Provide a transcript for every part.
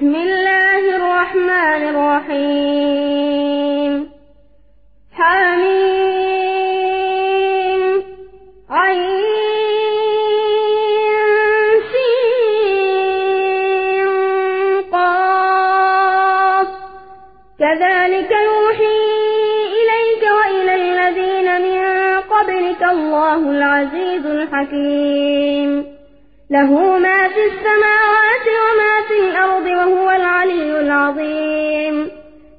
بسم الله الرحمن الرحيم حميم عين قاف كذلك يوحي إليك وإلى الذين من قبلك الله العزيز الحكيم له ما في السماوات وما الأرض وهو العلي العظيم.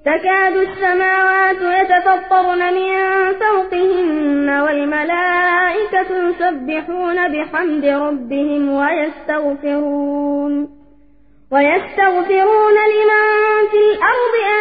تكاد السماوات يتفطرن من فوقهن والملائكة يسبحون بحمد ربهم ويستغفرون. ويستغفرون لمن في الأرض ألا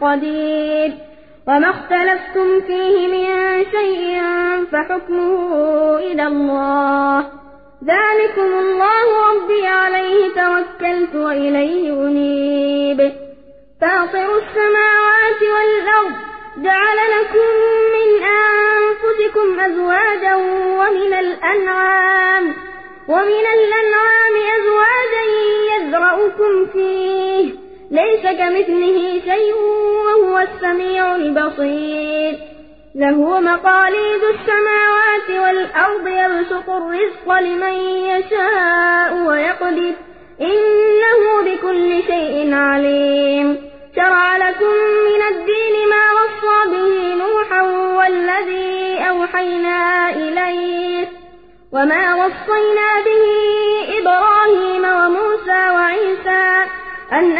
قدير. وما اختلفتم فيه من شيء فحكمه إلى الله. ذلكم الله ربي عليه توكلت وإليه أنيب. فاطر السماوات والأرض جعل لكم من أنفسكم أزواجا ومن الأنعام ومن الأنعام أزواجا يذرأكم فيه. ليس كمثله شيء وهو السميع البصير. له مقاليد السماوات والأرض يبسط الرزق لمن يشاء ويقدر. إنه بكل شيء عليم. شرع لكم من الدين ما وصى به نوحا والذي أوحينا إليه. وما وصينا به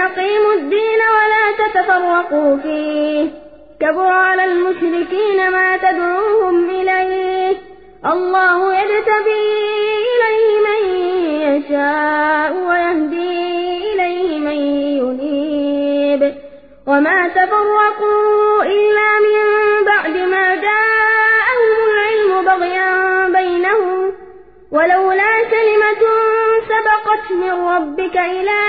أن أقيموا الدين ولا تتفرقوا فيه. كبر على المشركين ما تدعوهم إليه. الله يجتبي إليه من يشاء ويهدي إليه من ينيب. وما تفرقوا إلا من بعد ما جاءهم العلم بغيا بينهم. ولولا كلمة سبقت من ربك إلى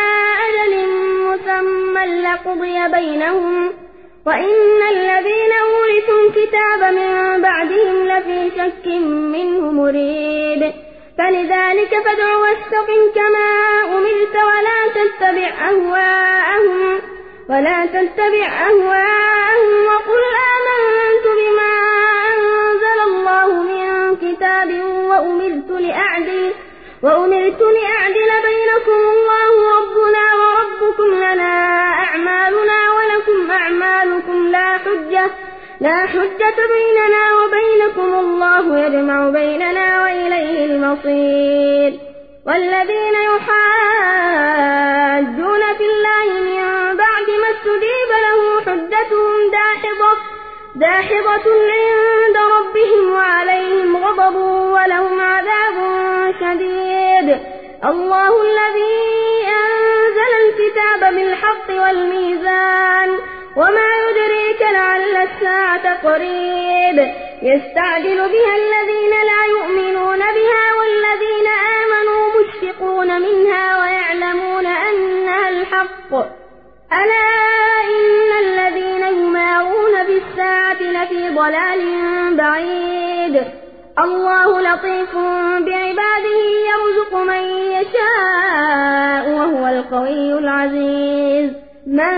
أجل مسمى لقضي بينهم وإن الذين أورثوا الكتاب من بعدهم لفي شك منه مريب فلذلك فادع واستقم كما أمرت ولا تتبع أهواءهم ولا تتبع أهواءهم وقل آمنت بما أنزل الله من كتاب وأمرت لأعدل وأمرت لأعدل بينكم أعمالكم لا حجة لا حجة بيننا وبينكم. الله يجمع بيننا وإليه المصير. والذين يحاجون في الله من بعد ما استجيب له حجتهم داحضة داحضة عند ربهم وعليهم غضب ولهم عذاب شديد. الله الذي أنزل الكتاب بالحق والميزان وما يدريك لعل الساعة قريب. يستعجل بها الذين لا يؤمنون بها والذين آمنوا مشفقون منها ويعلمون أنها الحق. ألا إن الذين يمارون بالساعة لفي ضلال بعيد. الله لطيف بعباده يرزق من يشاء وهو القوي العزيز. من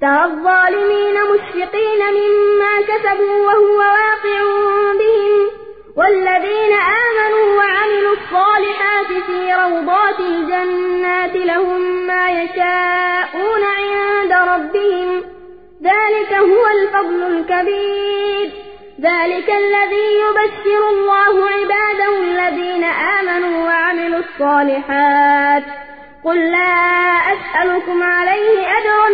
ترى الظالمين مشفقين مما كسبوا وهو واقع بهم والذين آمنوا وعملوا الصالحات في روضات الجنات لهم ما يشاءون عند ربهم ذلك هو الفضل الكبير ذلك الذي يبشر الله عباده الذين آمنوا وعملوا الصالحات قل لا أسألكم عليه أجرا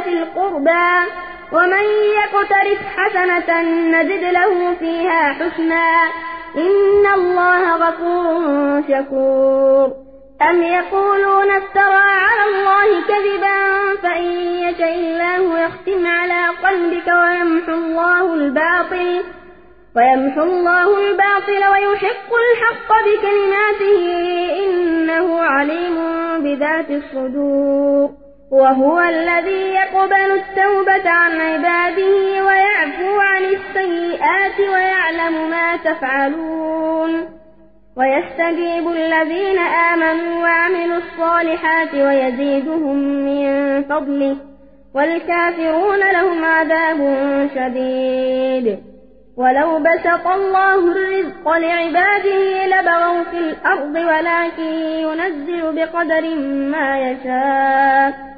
في القربى ومن يقترف حسنة نزد له فيها حسنا. إن الله غفور شكور. أم يقولون افترى على الله كذبا فإن يشاء الله يختم على قلبك ويمحو الله الباطل ويمحو الله الباطل ويحق الحق بكلماته إنه عليم بذات الصدور. وهو الذي يقبل التوبة عن عباده ويعفو عن السيئات ويعلم ما تفعلون. ويستجيب الذين آمنوا وعملوا الصالحات ويزيدهم من فضله والكافرون لهم عذاب شديد. ولو بسط الله الرزق لعباده لبغوا في الأرض ولكن ينزل بقدر ما يشاء.